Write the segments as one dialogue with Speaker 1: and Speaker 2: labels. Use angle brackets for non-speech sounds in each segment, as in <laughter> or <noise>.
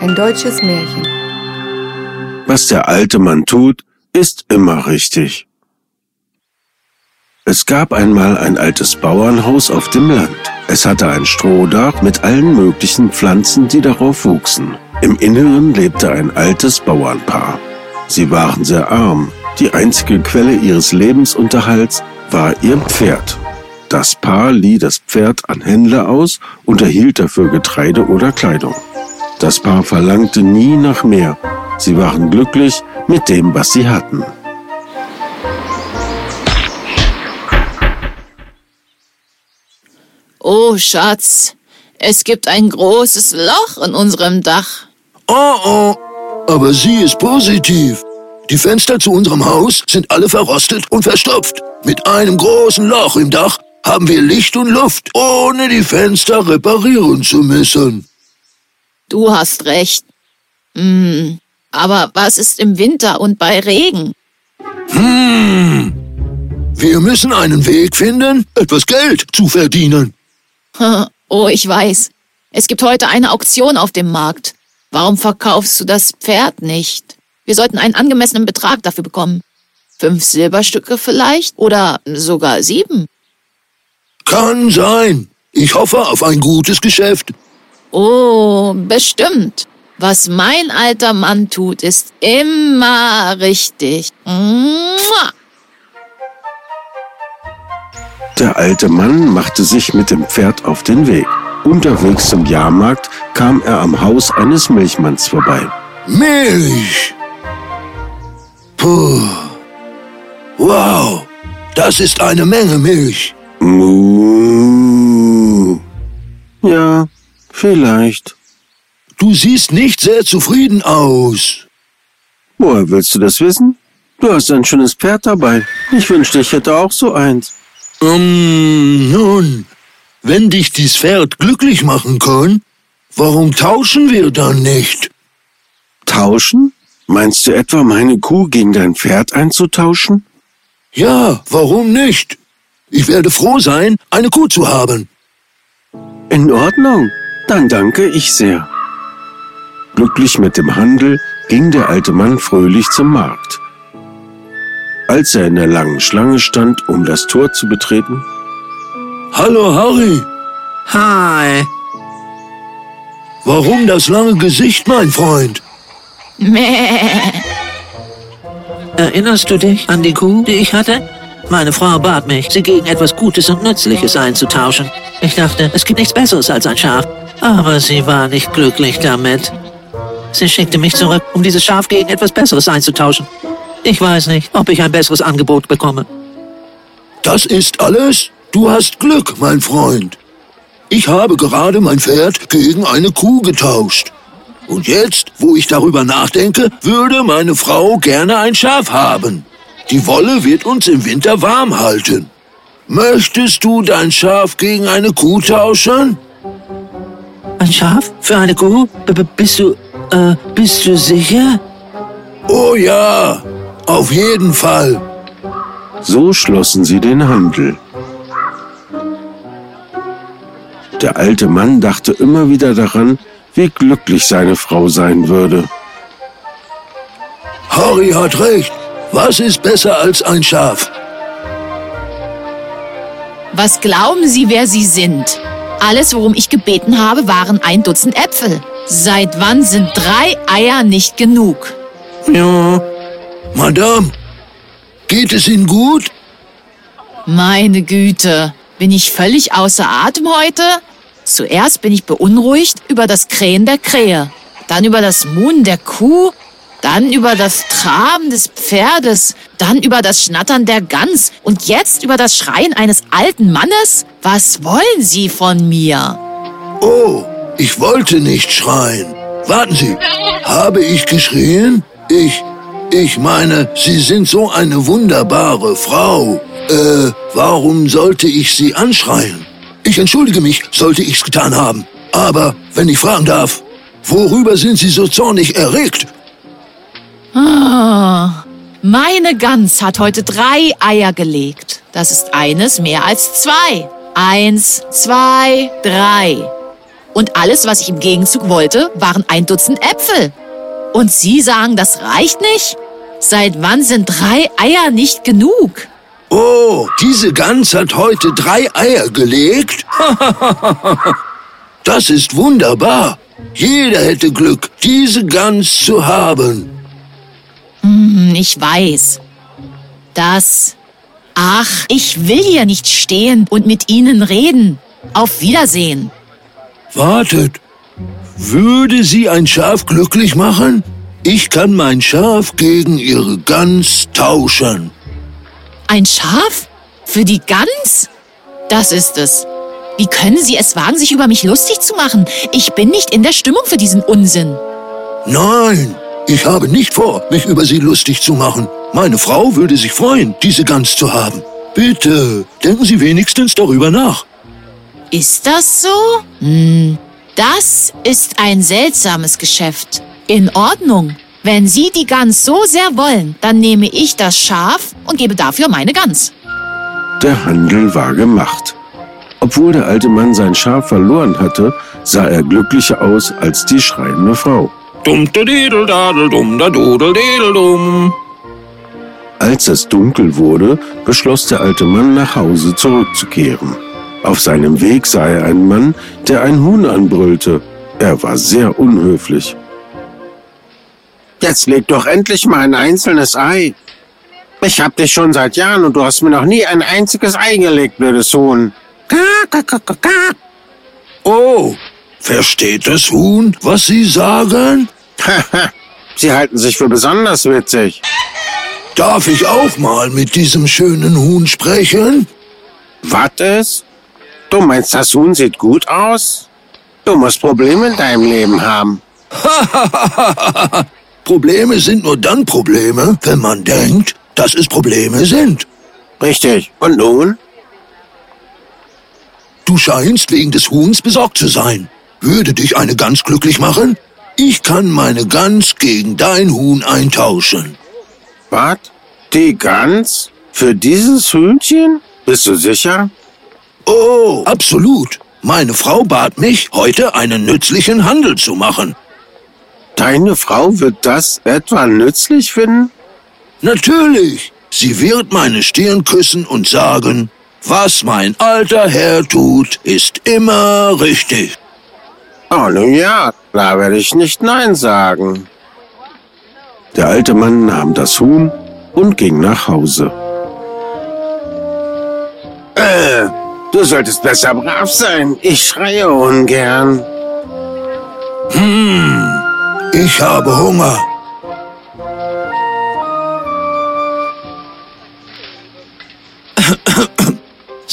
Speaker 1: Ein deutsches Märchen.
Speaker 2: Was der alte Mann tut, ist immer richtig. Es gab einmal ein altes Bauernhaus auf dem Land. Es hatte ein Strohdach mit allen möglichen Pflanzen, die darauf wuchsen. Im Inneren lebte ein altes Bauernpaar. Sie waren sehr arm. Die einzige Quelle ihres Lebensunterhalts war ihr Pferd. Das Paar lieh das Pferd an Händler aus und erhielt dafür Getreide oder Kleidung. Das Paar verlangte nie nach mehr. Sie waren glücklich mit dem, was sie hatten.
Speaker 3: Oh, Schatz, es gibt ein großes Loch in unserem Dach.
Speaker 4: Oh, oh, aber sie ist positiv. Die Fenster zu unserem Haus sind alle verrostet und verstopft. Mit einem großen Loch im Dach haben wir Licht und Luft, ohne die Fenster reparieren zu müssen.
Speaker 3: Du hast recht. Hm, aber was ist im Winter und bei Regen?
Speaker 4: Hm. Wir müssen einen Weg finden, etwas Geld zu verdienen. <laughs>
Speaker 3: Oh, ich weiß. Es gibt heute eine Auktion auf dem Markt. Warum verkaufst du das Pferd nicht? Wir sollten einen angemessenen Betrag dafür bekommen. Fünf Silberstücke vielleicht oder sogar sieben.
Speaker 4: Kann sein. Ich hoffe auf ein gutes Geschäft.
Speaker 3: Oh, bestimmt. Was mein alter Mann tut, ist immer richtig. Mua.
Speaker 2: Der alte Mann machte sich mit dem Pferd auf den Weg. Unterwegs zum Jahrmarkt kam er am Haus eines Milchmanns vorbei.
Speaker 4: Milch. Puh. Wow, das ist eine Menge Milch.
Speaker 2: Muh. Ja, vielleicht.
Speaker 4: Du siehst nicht sehr zufrieden aus.
Speaker 2: Woher willst du das wissen? Du hast ein schönes Pferd dabei. Ich wünschte, ich hätte auch so eins.
Speaker 4: Um, nun, wenn dich dies Pferd glücklich machen kann, warum tauschen wir dann nicht?
Speaker 2: Tauschen? Meinst du etwa, meine Kuh gegen dein Pferd einzutauschen?
Speaker 4: Ja, warum nicht? Ich werde froh sein, eine Kuh zu haben.
Speaker 2: In Ordnung. Dann danke ich sehr. Glücklich mit dem Handel ging der alte Mann fröhlich zum Markt. Als er in der langen Schlange stand, um das Tor zu betreten,
Speaker 4: Hallo Harry,
Speaker 5: Hi.
Speaker 4: warum das lange Gesicht, mein Freund?
Speaker 3: Mäh.
Speaker 5: Erinnerst du dich an die Kuh, die ich hatte? Meine Frau bat mich, sie gegen etwas Gutes und Nützliches einzutauschen. Ich dachte, es gibt nichts Besseres als ein Schaf. Aber sie war nicht glücklich damit. Sie schickte mich zurück, um dieses Schaf gegen etwas Besseres einzutauschen. Ich weiß nicht, ob ich ein besseres Angebot bekomme.
Speaker 4: Das ist alles? Du hast Glück, mein Freund. Ich habe gerade mein Pferd gegen eine Kuh getauscht. Und jetzt, wo ich darüber nachdenke, würde meine Frau gerne ein Schaf haben. Die Wolle wird uns im Winter warm halten. Möchtest du dein Schaf gegen eine Kuh tauschen?
Speaker 5: Ein Schaf? Für eine Kuh? B -b bist du, äh, bist du sicher?
Speaker 4: Oh ja, auf jeden Fall.
Speaker 2: so schlossen sie den Handel. Der alte Mann dachte immer wieder daran, wie glücklich seine Frau sein würde.
Speaker 4: Harry hat recht. Was ist besser als ein Schaf?
Speaker 3: Was glauben Sie, wer Sie sind? Alles, worum ich gebeten habe, waren ein Dutzend Äpfel. Seit wann sind drei Eier nicht genug?
Speaker 4: Ja. Madame, geht es Ihnen gut?
Speaker 3: Meine Güte, bin ich völlig außer Atem heute? Zuerst bin ich beunruhigt über das Krähen der Krähe, dann über das Muhen der Kuh, dann über das Traben des Pferdes, dann über das Schnattern der Gans und jetzt über das Schreien eines alten Mannes? Was wollen Sie von mir?
Speaker 4: Oh, ich wollte nicht schreien. Warten Sie, habe ich geschrien? Ich, ich meine, Sie sind so eine wunderbare Frau. Äh, warum sollte ich Sie anschreien? Ich entschuldige mich, sollte ich's getan haben. Aber, wenn ich fragen darf, worüber sind Sie so zornig erregt?
Speaker 3: Ah, meine Gans hat heute drei Eier gelegt. Das ist eines mehr als zwei. Eins, zwei, drei. Und alles, was ich im Gegenzug wollte, waren ein Dutzend Äpfel. Und Sie sagen, das reicht nicht? Seit wann sind drei Eier nicht genug?
Speaker 4: Oh, diese Gans hat heute drei Eier gelegt? <laughs> das ist wunderbar. Jeder hätte Glück, diese Gans zu haben.
Speaker 3: Hm, ich weiß. Das... Ach, ich will hier nicht stehen und mit Ihnen reden. Auf Wiedersehen.
Speaker 4: Wartet. Würde Sie ein Schaf glücklich machen? Ich kann mein Schaf gegen Ihre Gans tauschen.
Speaker 3: Ein Schaf? Für die Gans? Das ist es. Wie können Sie es wagen, sich über mich lustig zu machen? Ich bin nicht in der Stimmung für diesen Unsinn.
Speaker 4: Nein, ich habe nicht vor, mich über Sie lustig zu machen. Meine Frau würde sich freuen, diese Gans zu haben. Bitte, denken Sie wenigstens darüber nach.
Speaker 3: Ist das so? Hm, das ist ein seltsames Geschäft. In Ordnung. Wenn Sie die Gans so sehr wollen, dann nehme ich das Schaf und gebe dafür meine Gans.
Speaker 2: Der Handel war gemacht. Obwohl der alte Mann sein Schaf verloren hatte, sah er glücklicher aus als die schreiende Frau.
Speaker 4: Dum da didel dadel dum da dudel didel dum.
Speaker 2: Als es dunkel wurde, beschloss der alte Mann nach Hause zurückzukehren. Auf seinem Weg sah er einen Mann, der ein Huhn anbrüllte. Er war sehr unhöflich.
Speaker 1: Jetzt leg doch endlich mal ein einzelnes Ei. Ich hab dich schon seit Jahren und du hast mir noch nie ein einziges Ei gelegt, blödes Huhn. Ka, ka, ka, ka.
Speaker 4: Oh, versteht das Huhn, was Sie sagen? <laughs>
Speaker 1: Sie halten sich für besonders witzig.
Speaker 4: Darf ich auch mal mit diesem schönen Huhn sprechen?
Speaker 1: Was ist? Du meinst, das Huhn sieht gut aus? Du musst Probleme in deinem Leben haben. <laughs>
Speaker 4: Probleme sind nur dann Probleme, wenn man denkt, dass es Probleme sind.
Speaker 1: Richtig. Und nun?
Speaker 4: Du scheinst wegen des Huhns besorgt zu sein. Würde dich eine Gans glücklich machen? Ich kann meine Gans gegen dein Huhn eintauschen.
Speaker 1: Was? Die Gans? Für dieses Hühnchen? Bist du sicher?
Speaker 4: Oh, absolut. Meine Frau bat mich, heute einen nützlichen Handel zu machen.
Speaker 1: Deine Frau wird das etwa nützlich finden?
Speaker 4: Natürlich. Sie wird meine Stirn küssen und sagen, was mein alter Herr tut, ist immer richtig.
Speaker 1: Oh, nun ja, da werde ich nicht Nein sagen.
Speaker 2: Der alte Mann nahm das Huhn und ging nach Hause.
Speaker 1: Äh, du solltest besser brav sein. Ich schreie ungern.
Speaker 4: Ich habe Hunger.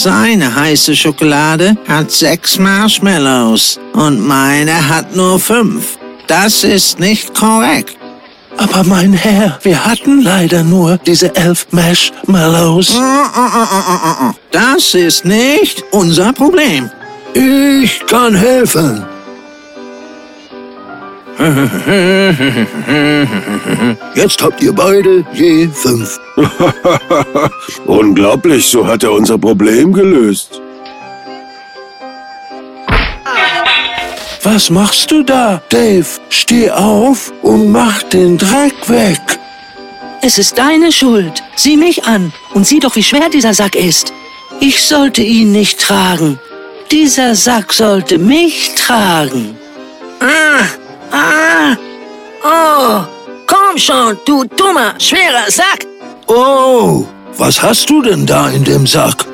Speaker 5: Seine heiße Schokolade hat sechs Marshmallows und meine hat nur fünf. Das ist nicht korrekt.
Speaker 4: Aber mein Herr, wir hatten leider nur diese elf Marshmallows.
Speaker 5: Das ist nicht unser Problem.
Speaker 4: Ich kann helfen. Jetzt habt ihr beide je fünf. <laughs>
Speaker 2: Unglaublich, so hat er unser Problem gelöst.
Speaker 4: Was machst du da, Dave? Steh auf und mach den Dreck weg.
Speaker 6: Es ist deine Schuld. Sieh mich an und sieh doch, wie schwer dieser Sack ist. Ich sollte ihn nicht tragen. Dieser Sack sollte mich tragen. Ah, ah, oh, komm schon, du dummer, schwerer Sack.
Speaker 4: Oh, was hast du denn da in dem Sack?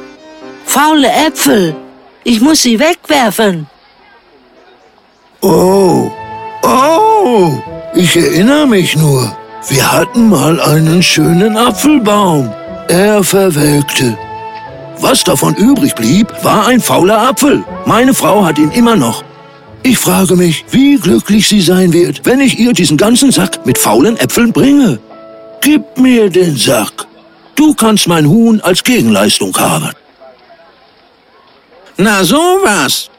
Speaker 6: Faule Äpfel. Ich muss sie wegwerfen.
Speaker 4: Oh, oh, ich erinnere mich nur. Wir hatten mal einen schönen Apfelbaum. Er verwelkte. Was davon übrig blieb, war ein fauler Apfel. Meine Frau hat ihn immer noch. Ich frage mich, wie glücklich sie sein wird, wenn ich ihr diesen ganzen Sack mit faulen Äpfeln bringe. Gib mir den Sack. Du kannst mein Huhn als Gegenleistung haben.
Speaker 5: Na sowas.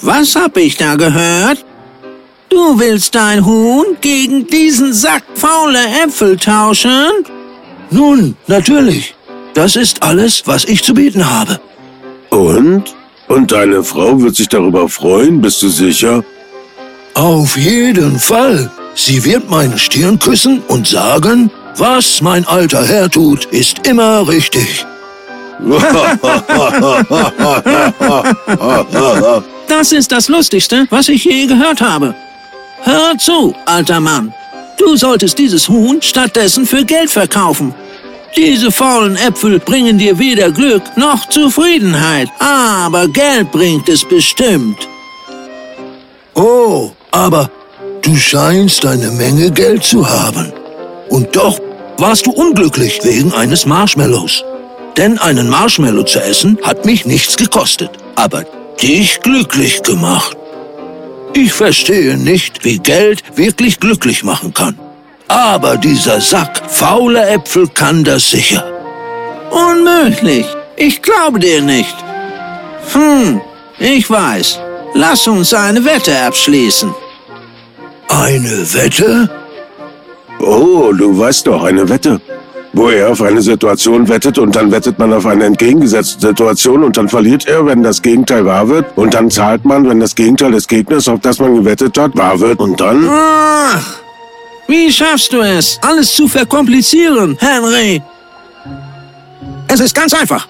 Speaker 5: Was hab ich da gehört? Du willst dein Huhn gegen diesen Sack faule Äpfel tauschen?
Speaker 4: Nun, natürlich. Das ist alles, was ich zu bieten habe.
Speaker 2: Und? Und deine Frau wird sich darüber freuen, bist du sicher?
Speaker 4: Auf jeden Fall. Sie wird meine Stirn küssen und sagen, was mein alter Herr tut, ist immer richtig. <laughs>
Speaker 5: Das ist das Lustigste, was ich je gehört habe. Hör zu, alter Mann. Du solltest dieses Huhn stattdessen für Geld verkaufen. Diese faulen Äpfel bringen dir weder Glück noch Zufriedenheit, aber Geld bringt es bestimmt.
Speaker 4: Oh, aber du scheinst eine Menge Geld zu haben. Und doch warst du unglücklich wegen eines Marshmallows. Denn einen Marshmallow zu essen hat mich nichts gekostet, aber dich glücklich gemacht. Ich verstehe nicht, wie Geld wirklich glücklich machen kann. Aber dieser Sack fauler Äpfel kann das sicher.
Speaker 5: Unmöglich. Ich glaube dir nicht. Hm, ich weiß. Lass uns eine Wette abschließen.
Speaker 4: Eine Wette?
Speaker 2: Oh, du weißt doch, eine Wette. Wo er auf eine Situation wettet und dann wettet man auf eine entgegengesetzte Situation und dann verliert er, wenn das Gegenteil wahr wird. Und dann zahlt man, wenn das Gegenteil des Gegners, auf das man gewettet hat, wahr wird. Und dann...
Speaker 5: Ach, wie schaffst du es, alles zu verkomplizieren, Henry? Es ist ganz einfach.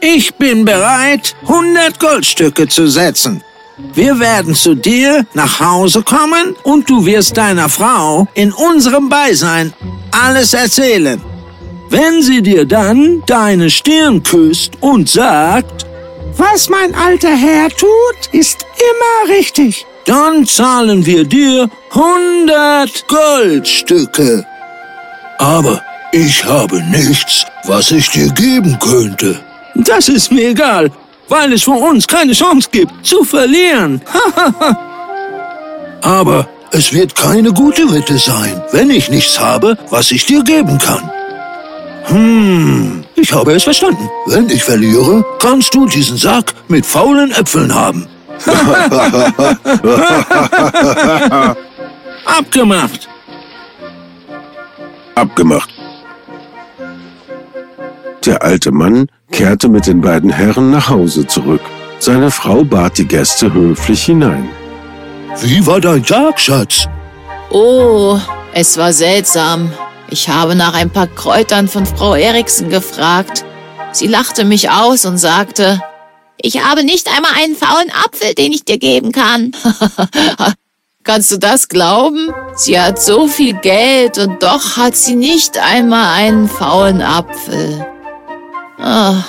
Speaker 5: Ich bin bereit, 100 Goldstücke zu setzen. Wir werden zu dir nach Hause kommen und du wirst deiner Frau in unserem Beisein alles erzählen. Wenn sie dir dann deine Stirn küsst und sagt, was mein alter Herr tut, ist immer richtig, dann zahlen wir dir 100
Speaker 4: Goldstücke. Aber ich habe nichts, was ich dir geben könnte.
Speaker 5: Das ist mir egal, weil es für uns keine Chance gibt, zu verlieren. <laughs>
Speaker 4: Aber es wird keine gute Wette sein, wenn ich nichts habe, was ich dir geben kann. Hm, ich habe es verstanden. Wenn ich verliere, kannst du diesen Sack mit faulen Äpfeln haben. <laughs>
Speaker 5: Abgemacht.
Speaker 2: Abgemacht. Der alte Mann kehrte mit den beiden Herren nach Hause zurück. Seine Frau bat die Gäste höflich hinein.
Speaker 4: Wie war dein Tag, Schatz?
Speaker 3: Oh, es war seltsam. Ich habe nach ein paar Kräutern von Frau Eriksen gefragt. Sie lachte mich aus und sagte, ich habe nicht einmal einen faulen Apfel, den ich dir geben kann. <laughs> Kannst du das glauben? Sie hat so viel Geld und doch hat sie nicht einmal einen faulen Apfel. Ah.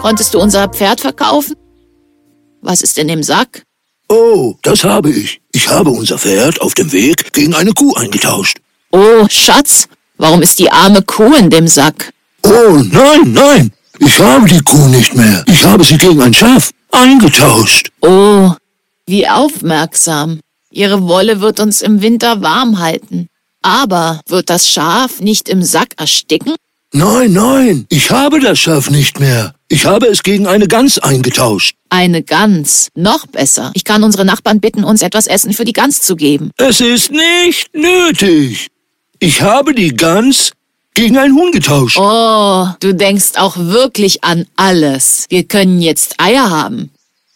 Speaker 3: Konntest du unser Pferd verkaufen? Was ist in dem Sack?
Speaker 4: Oh, das habe ich. Ich habe unser Pferd auf dem Weg gegen eine Kuh eingetauscht.
Speaker 3: Oh, Schatz, warum ist die arme Kuh in dem Sack?
Speaker 4: Oh, nein, nein. Ich habe die Kuh nicht mehr. Ich habe sie gegen ein Schaf eingetauscht.
Speaker 3: Oh, wie aufmerksam. Ihre Wolle wird uns im Winter warm halten. Aber wird das Schaf nicht im Sack ersticken?
Speaker 4: Nein, nein. Ich habe das Schaf nicht mehr. Ich habe es gegen eine Gans eingetauscht.
Speaker 3: Eine Gans. Noch besser. Ich kann unsere Nachbarn bitten, uns etwas Essen für die Gans zu geben.
Speaker 4: Es ist nicht nötig. Ich habe die Gans gegen ein Huhn getauscht.
Speaker 3: Oh, du denkst auch wirklich an alles. Wir können jetzt Eier haben.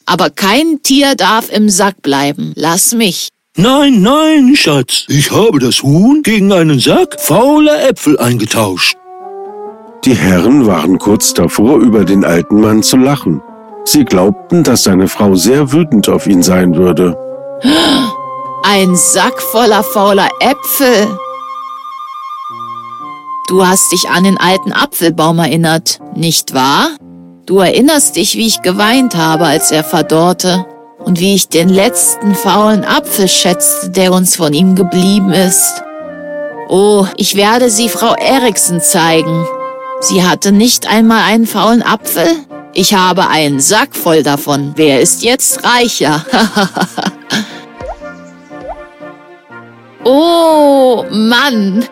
Speaker 3: Aber kein Tier darf im Sack bleiben. Lass mich.
Speaker 4: Nein, nein, Schatz. Ich habe das Huhn gegen einen Sack fauler Äpfel eingetauscht.
Speaker 2: Die Herren waren kurz davor, über den alten Mann zu lachen. Sie glaubten, dass seine Frau sehr wütend auf ihn sein würde.
Speaker 3: Ein Sack voller fauler Äpfel. Du hast dich an den alten Apfelbaum erinnert, nicht wahr? Du erinnerst dich, wie ich geweint habe, als er verdorrte und wie ich den letzten faulen Apfel schätzte, der uns von ihm geblieben ist. Oh, ich werde sie Frau Eriksen zeigen. Sie hatte nicht einmal einen faulen Apfel? Ich habe einen Sack voll davon. Wer ist jetzt reicher? <laughs> oh, Mann.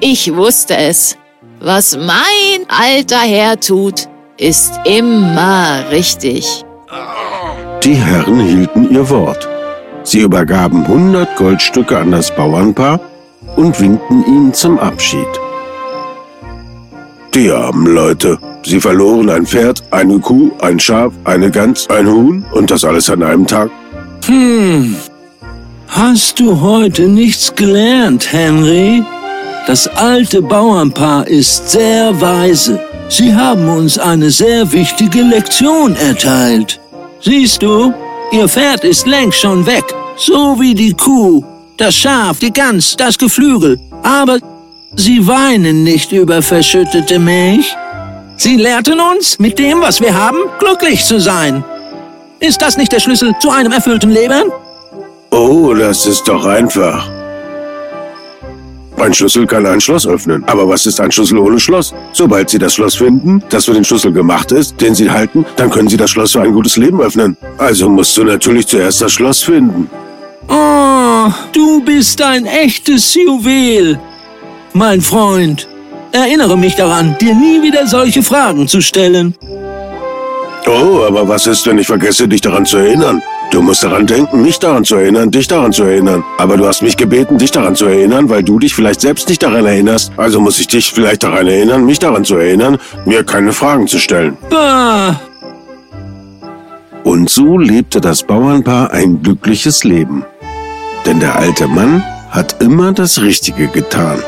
Speaker 3: Ich wusste es. Was mein alter Herr tut, ist immer richtig.
Speaker 2: Die Herren hielten ihr Wort. Sie übergaben hundert Goldstücke an das Bauernpaar und winkten ihnen zum Abschied. Die armen Leute, Sie verloren ein Pferd, eine Kuh, ein Schaf, eine Gans, ein Huhn und das alles an einem Tag.
Speaker 4: Hm. Hast du heute nichts gelernt, Henry? Das alte Bauernpaar ist sehr weise. Sie haben uns eine sehr wichtige Lektion erteilt. Siehst du, ihr Pferd ist längst schon weg, so wie die Kuh, das Schaf, die Gans, das Geflügel. Aber sie weinen nicht über verschüttete Milch. Sie lehrten uns, mit dem, was wir haben, glücklich zu sein. Ist das nicht der Schlüssel zu einem erfüllten Leben?
Speaker 2: Oh, das ist doch einfach. Ein Schlüssel kann ein Schloss öffnen. Aber was ist ein Schlüssel ohne Schloss? Sobald Sie das Schloss finden, das für den Schlüssel gemacht ist, den Sie halten, dann können Sie das Schloss für ein gutes Leben öffnen. Also musst du natürlich zuerst das Schloss finden.
Speaker 4: Oh, du bist ein echtes Juwel. Mein Freund, erinnere mich daran, dir nie wieder solche Fragen zu stellen.
Speaker 2: Oh, aber was ist, wenn ich vergesse, dich daran zu erinnern? Du musst daran denken, mich daran zu erinnern, dich daran zu erinnern. Aber du hast mich gebeten, dich daran zu erinnern, weil du dich vielleicht selbst nicht daran erinnerst. Also muss ich dich vielleicht daran erinnern, mich daran zu erinnern, mir keine Fragen zu stellen.
Speaker 4: Bah,
Speaker 2: Und so lebte das Bauernpaar ein glückliches Leben. Denn der alte Mann hat immer das Richtige getan.